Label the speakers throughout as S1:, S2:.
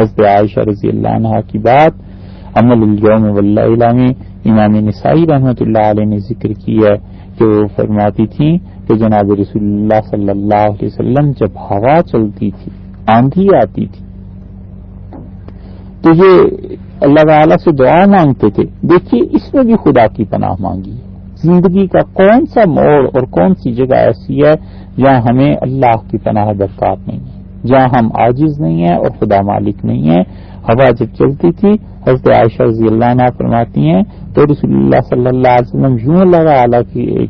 S1: حضرت عائشہ رضی اللہ عنہ کی بات، عمل الجوم واللہ میں امام نسائی رحمۃ اللہ علیہ نے ذکر کی ہے کہ وہ فرماتی تھیں کہ جناب رسول اللہ صلی اللہ علیہ وسلم جب ہوا چلتی تھی، آندھی آتی تھی۔ تو یہ اللہ تعالی سے دعا مانگتے تھے۔ دیکھیے، اس میں بھی خدا کی پناہ مانگی۔ زندگی کا کون سا موڑ اور کون سی جگہ ایسی ہے جہاں ہمیں اللہ کی پناہ درکار نہیں ہے؟ جہاں ہم عاجز نہیں ہیں اور خدا مالک نہیں ہے ہوا جب چلتی تھی، حضرت عائشہ رضی اللہ عنہ فرماتی ہیں، تو رسول اللہ صلی اللہ علیہ وسلم یوں اللہ تعالیٰ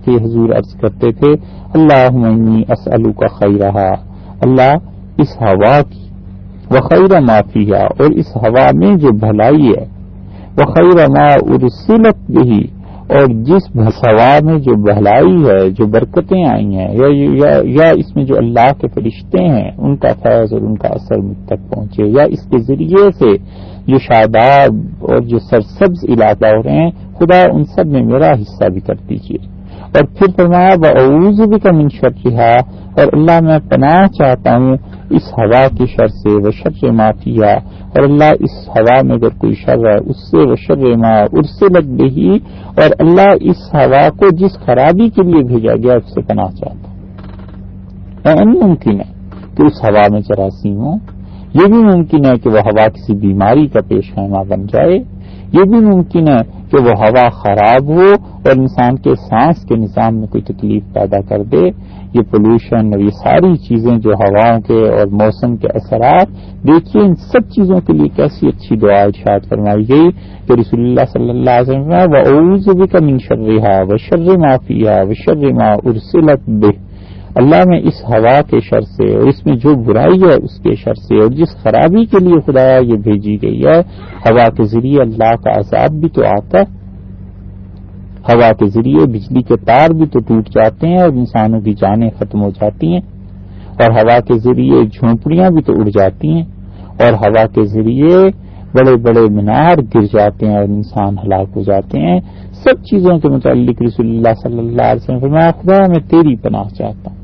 S1: کی حضور عرض کرتے تھے اللہ اسلو کا خیر اللہ، اس ہوا کی۔ وہ خیر معافی اور اس ہوا میں جو بھلائی ہے۔ وہ خیر ما ارسلت بھی اور جس بھسوا میں جو بہلائی ہے جو برکتیں آئی ہیں یا, یا, یا اس میں جو اللہ کے فرشتے ہیں ان کا فیض اور ان کا اثر مجھ تک پہنچے یا اس کے ذریعے سے جو شاداب اور جو سرسبز علاقہ ہو رہے ہیں خدا ان سب میں میرا حصہ بھی کر دیجیے۔ اور پھر فرمایا بعوض بھی کا منشر رہا اور اللہ، میں پناہ چاہتا ہوں اس ہوا کی شر سے، وہ شر معافیا۔ اور اللہ، اس ہوا میں اگر کوئی شر ہے، اس سے وہ شر ما اس سے لگ گئی اور اللہ، اس ہوا کو جس خرابی کے لیے بھیجا گیا، اس سے پناہ چاہتا ہوں۔ ممکن ہے کہ اس ہوا میں جراثیم ہوں یہ بھی ممکن ہے کہ وہ ہوا کسی بیماری کا پیش خیمہ بن جائے۔ یہ بھی ممکن ہے کہ وہ ہوا خراب ہو اور انسان کے سانس کے نظام میں کوئی تکلیف پیدا کر دے، یہ پولوشن اور یہ ساری چیزیں جو ہواؤں کے اور موسم کے اثرات، دیکھیے ان سب چیزوں کے لیے کیسی اچھی دعا ارشاد فرمائی گئی کہ رسول اللہ صلی اللہ علیہ وسلم وہ عوض بھی کا منشر رہا وہ شر معافیا وہ شر ما ارسلت بے اللہ میں اس ہوا کے شر سے اور اس میں جو برائی ہے اس کے شر سے اور جس خرابی کے لیے خدایا یہ بھیجی گئی ہے، ہوا کے ذریعے اللہ کا عذاب بھی تو آتا ہے۔ ہوا کے ذریعے بجلی کے تار بھی تو ٹوٹ جاتے ہیں اور انسانوں کی جانیں ختم ہو جاتی ہیں۔ اور ہوا کے ذریعے جھونپڑیاں بھی تو اڑ جاتی ہیں۔ اور ہوا کے ذریعے بڑے بڑے مینار گر جاتے ہیں اور انسان ہلاک ہو جاتے ہیں۔ سب چیزوں کے متعلق رسول اللہ صلی اللہ علیہ وسلم خدا میں تیری پناہ چاہتا ہوں۔